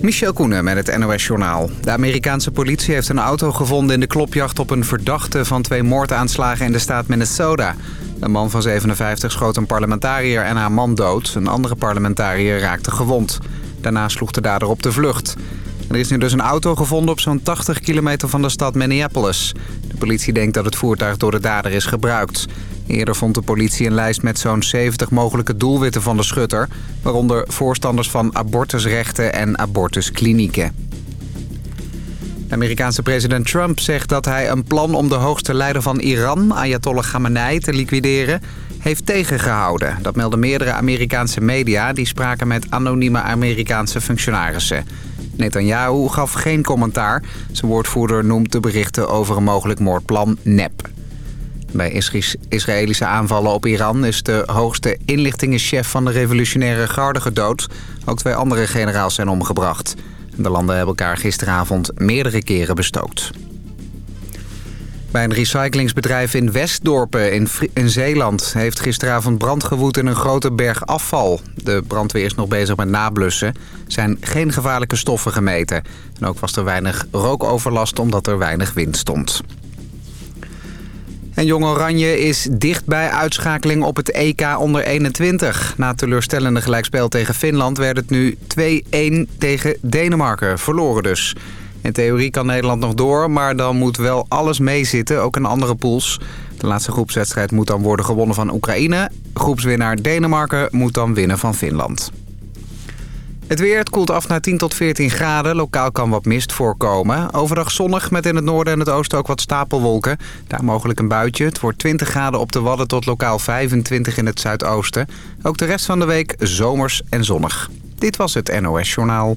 Michel Koenen met het NOS-journaal. De Amerikaanse politie heeft een auto gevonden in de klopjacht op een verdachte van twee moordaanslagen in de staat Minnesota. Een man van 57 schoot een parlementariër en haar man dood. Een andere parlementariër raakte gewond. Daarna sloeg de dader op de vlucht. Er is nu dus een auto gevonden op zo'n 80 kilometer van de stad Minneapolis. De politie denkt dat het voertuig door de dader is gebruikt. Eerder vond de politie een lijst met zo'n 70 mogelijke doelwitten van de schutter... waaronder voorstanders van abortusrechten en abortusklinieken. De Amerikaanse president Trump zegt dat hij een plan om de hoogste leider van Iran, Ayatollah Khamenei, te liquideren, heeft tegengehouden. Dat melden meerdere Amerikaanse media die spraken met anonieme Amerikaanse functionarissen. Netanyahu gaf geen commentaar. Zijn woordvoerder noemt de berichten over een mogelijk moordplan nep. Bij Israëlische aanvallen op Iran is de hoogste inlichtingenchef van de revolutionaire garde gedood. Ook twee andere generaals zijn omgebracht. De landen hebben elkaar gisteravond meerdere keren bestookt. Bij een recyclingsbedrijf in Westdorpen in, Zeeland... heeft gisteravond brand gewoed in een grote berg afval. De brandweer is nog bezig met nablussen. Zijn geen gevaarlijke stoffen gemeten. En ook was er weinig rookoverlast omdat er weinig wind stond. En Jong Oranje is dicht bij uitschakeling op het EK onder 21. Na teleurstellende gelijkspel tegen Finland werd het nu 2-1 tegen Denemarken. Verloren dus. In theorie kan Nederland nog door, maar dan moet wel alles meezitten, ook in andere pools. De laatste groepswedstrijd moet dan worden gewonnen van Oekraïne. Groepswinnaar Denemarken moet dan winnen van Finland. Het weer, het koelt af naar 10 tot 14 graden. Lokaal kan wat mist voorkomen. Overdag zonnig met in het noorden en het oosten ook wat stapelwolken. Daar mogelijk een buitje. Het wordt 20 graden op de Wadden tot lokaal 25 in het zuidoosten. Ook de rest van de week zomers en zonnig. Dit was het NOS Journaal.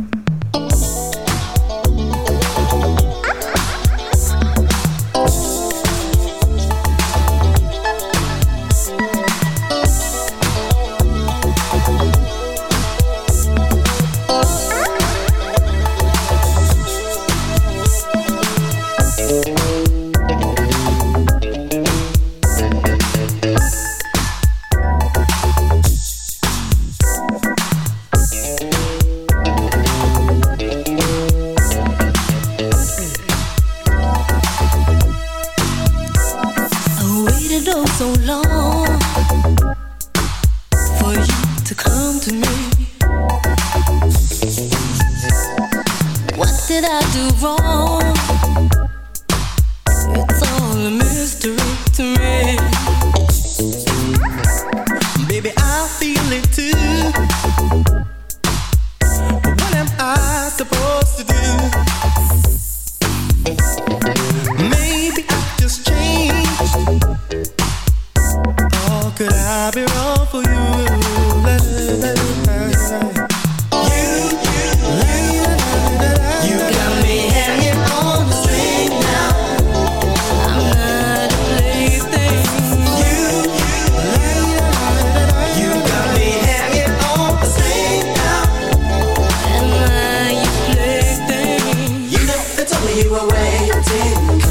Like a fool.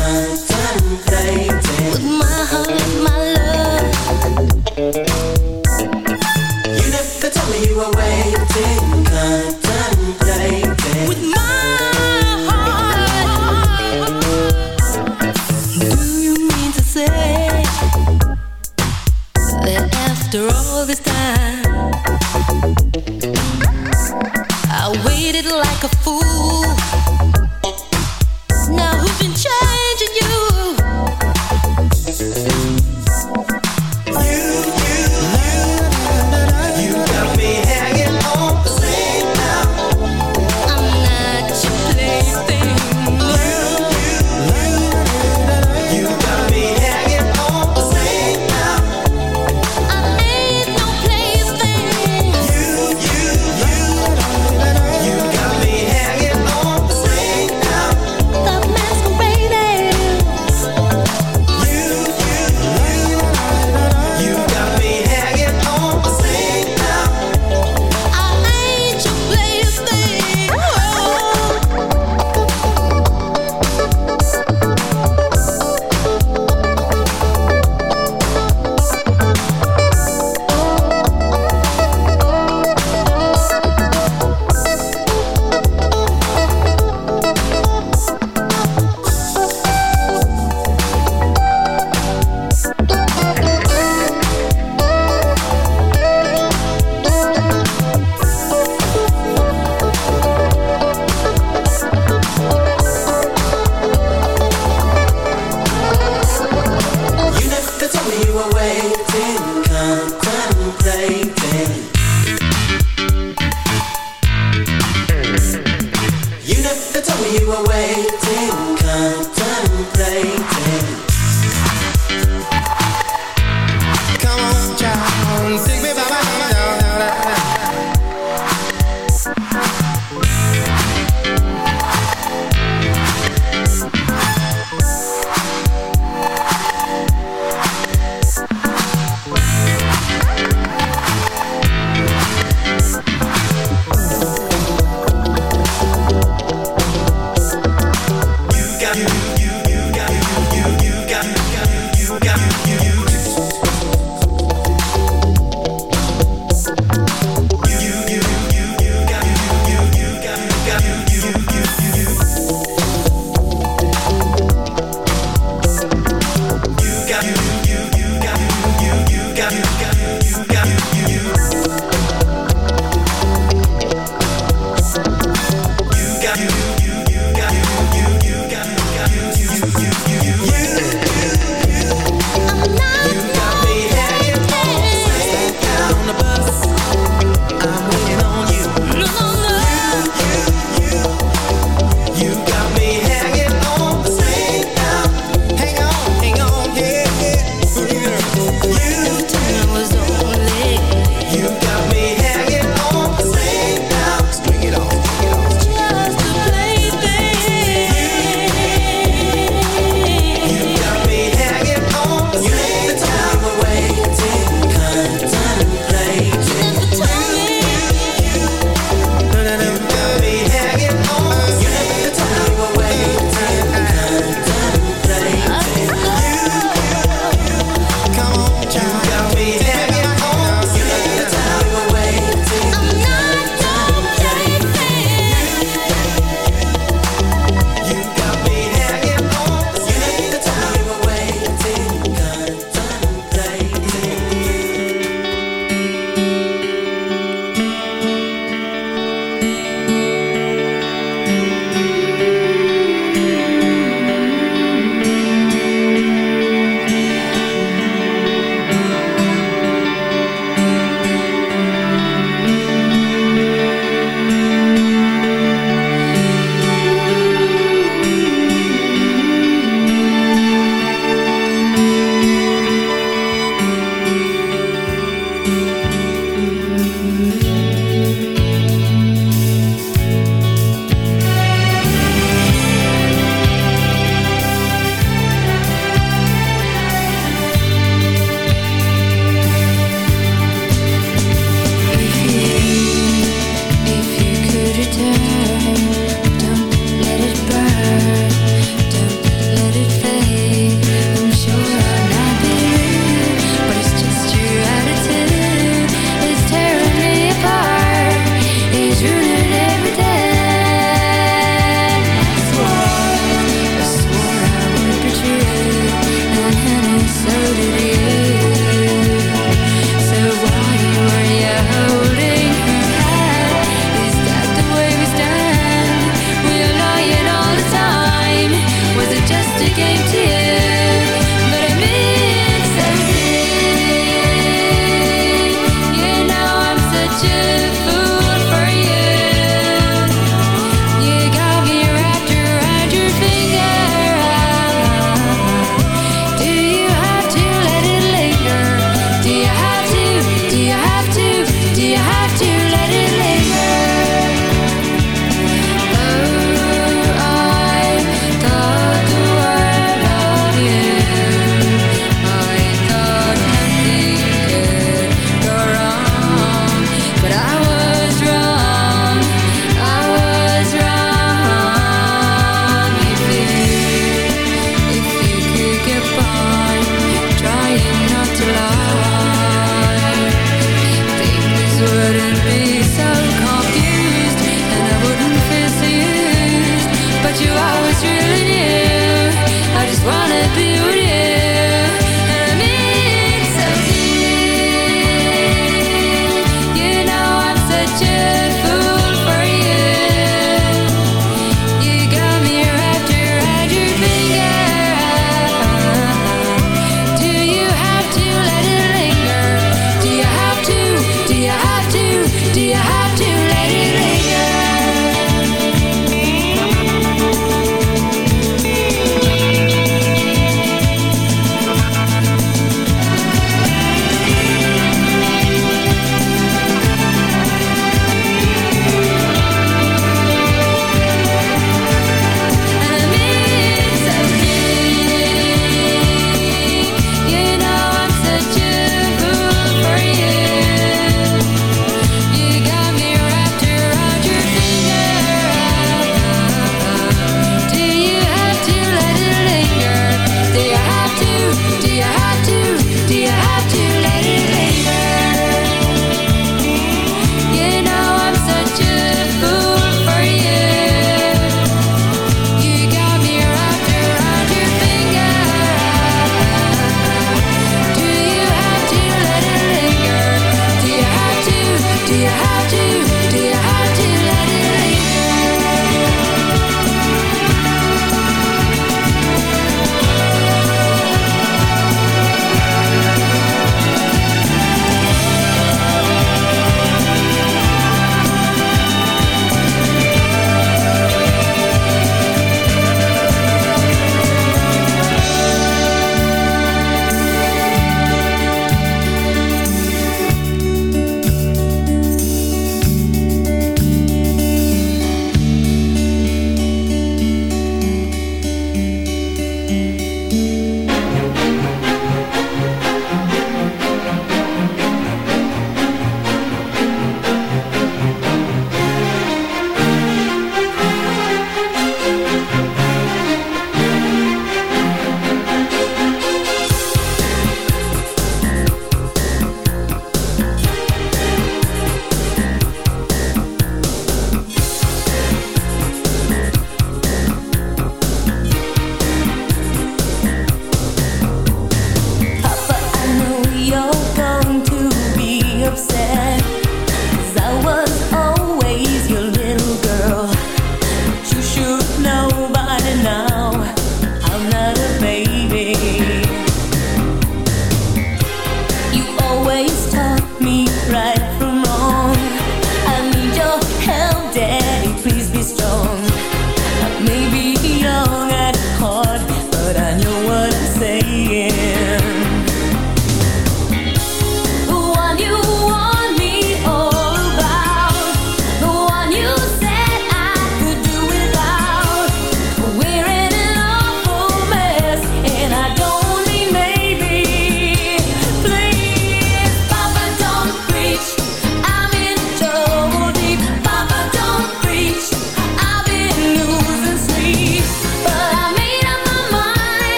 Now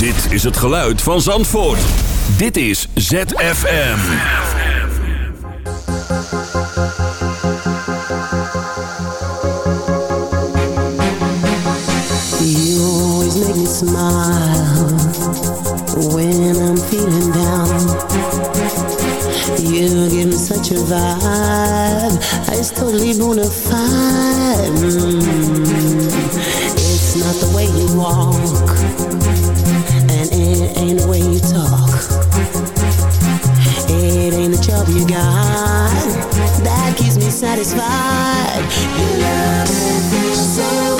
Dit is het geluid van Zandvoort. Dit is ZFM. You always make me smile when I'm feeling down. You give me such a vibe, I just totally wanna fide. It's not the way you walk. satisfied. You love feels so.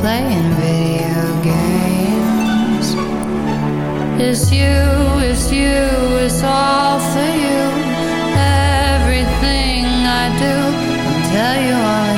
playing video games. It's you, it's you, it's all for you. Everything I do, I'll tell you all.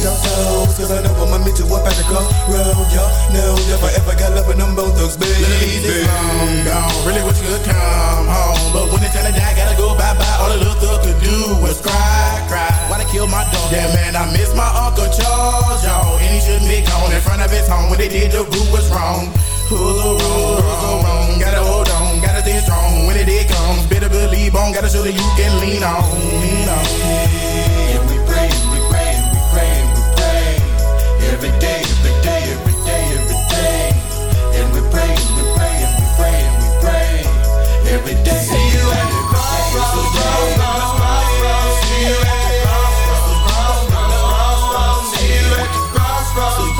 Our souls, cause I know I'ma meet you up at the crossroad. Y'all know if I ever got love with them both thugs, baby. Ladies, long gone. Really wish you could come home. But when it's time to die, gotta go bye bye. All the little thug could do was cry, cry. Why they kill my dog? Yeah, man, I miss my Uncle Charles, y'all. And he shouldn't be gone in front of his home. When they did, the root was wrong. Who's so wrong? Who's so wrong? Gotta hold on, gotta stay strong. When it comes, better believe on. Gotta show that you can lean on. Lean on. Every day, every day, every day, every day. And we pray, and we pray, and we pray, and we pray. Every day. See you at the crossroads, crossroads, crossroads. See you at the crossroads, crossroads, crossroads. See you at the crossroads,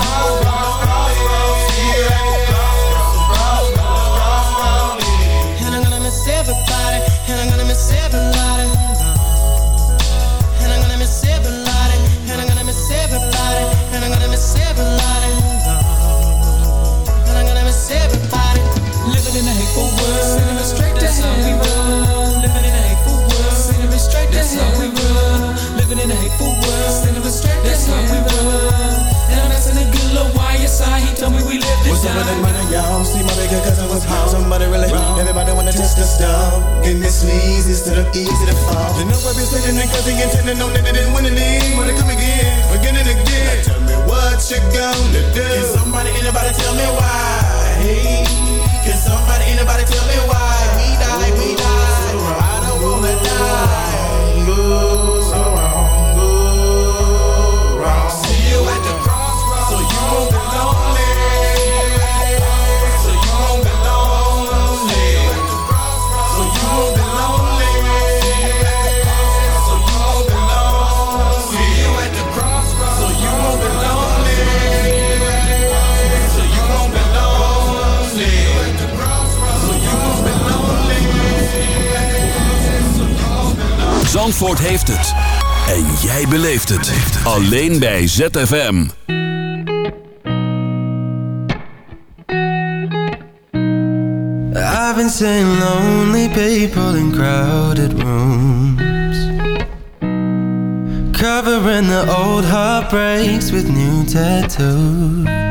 down. money, y'all? See my bigger cousin was home. Somebody really wrong. Everybody wanna test the stuff. Getting this easy instead of easy to fall. You know I've been sitting and he intended on that they didn't win any. Wanna come again, again and again. Now tell me what you gonna do. Can somebody, anybody tell me why? Can somebody, anybody tell me why? We die, we die. I don't wanna die. Go so wrong, go wrong. See you at the crossroads. So you won't be lonely. Zandvoort heeft het. En jij beleeft het. Alleen bij ZFM. I've been seeing lonely people in crowded rooms Covering the old heartbreaks with new tattoos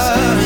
Chasing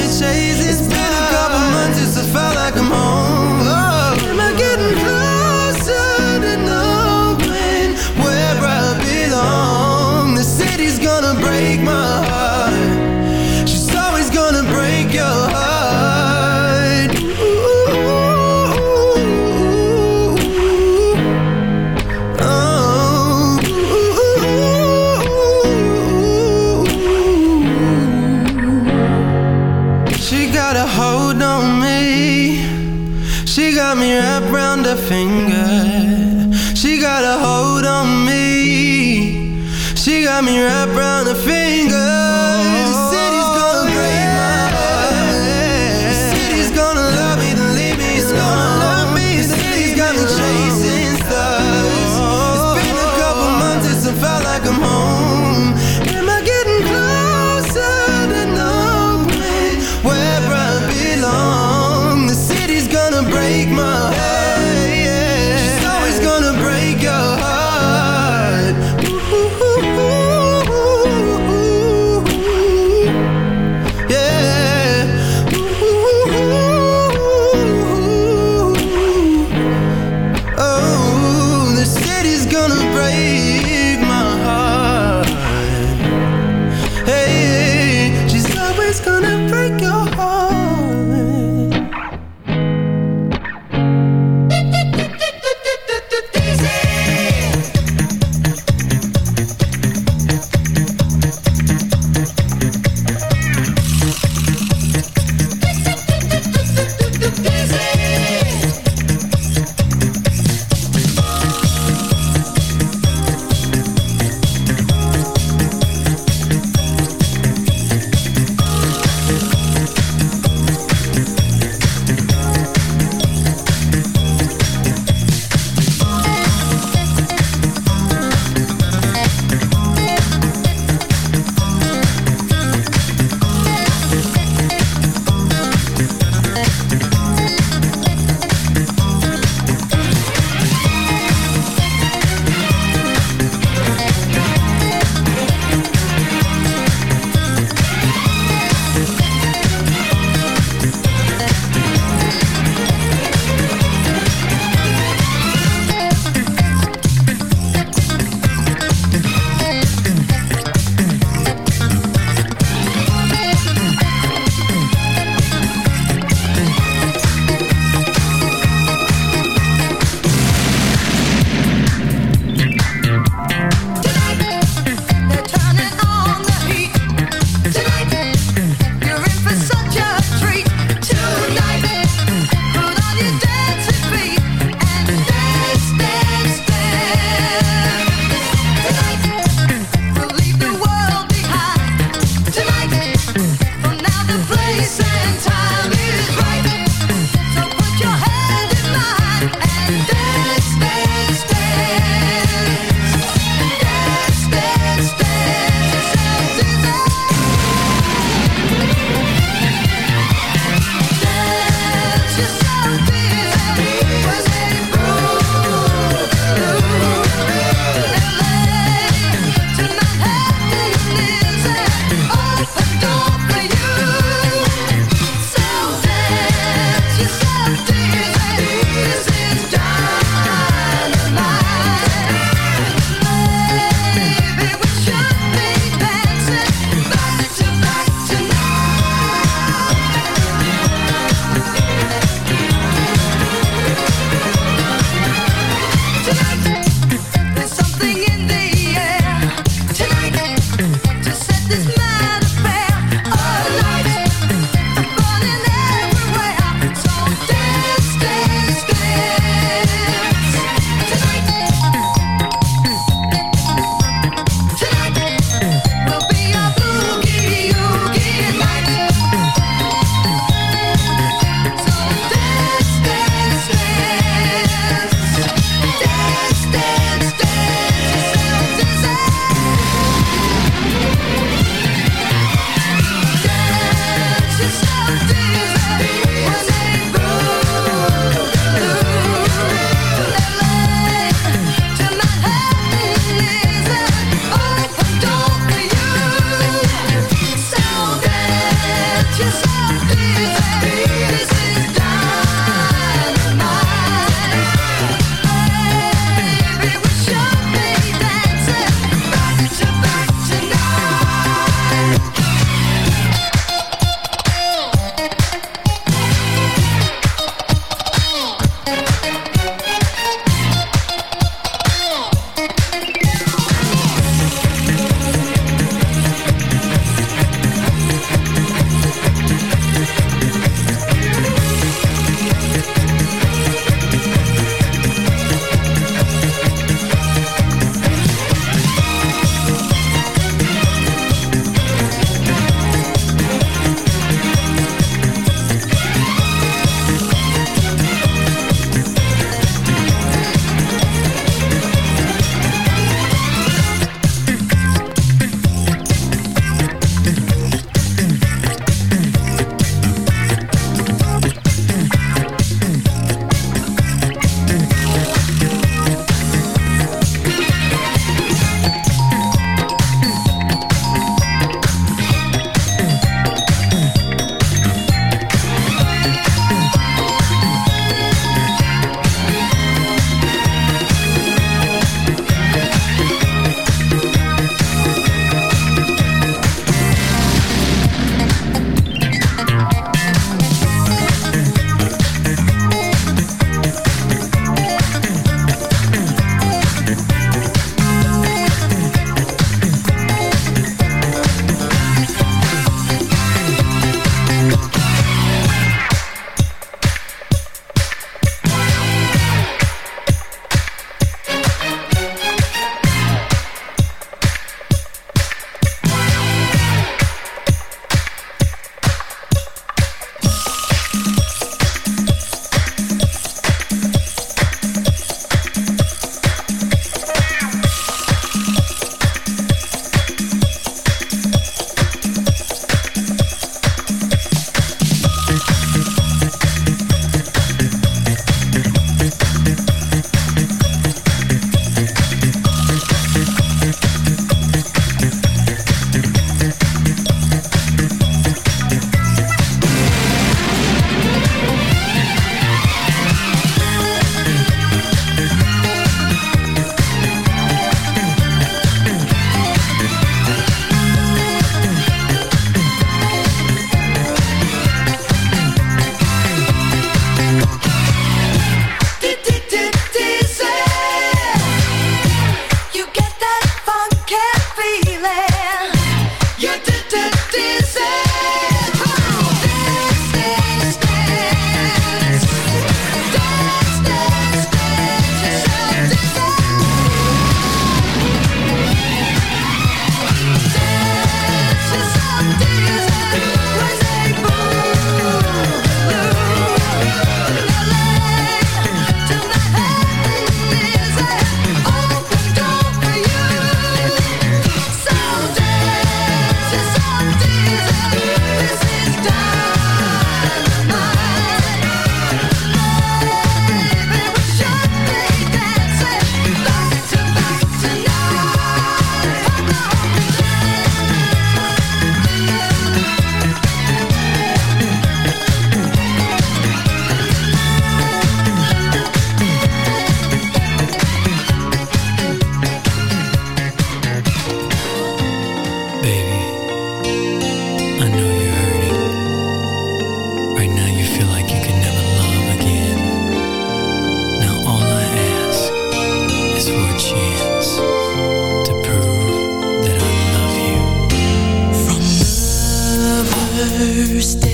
understand.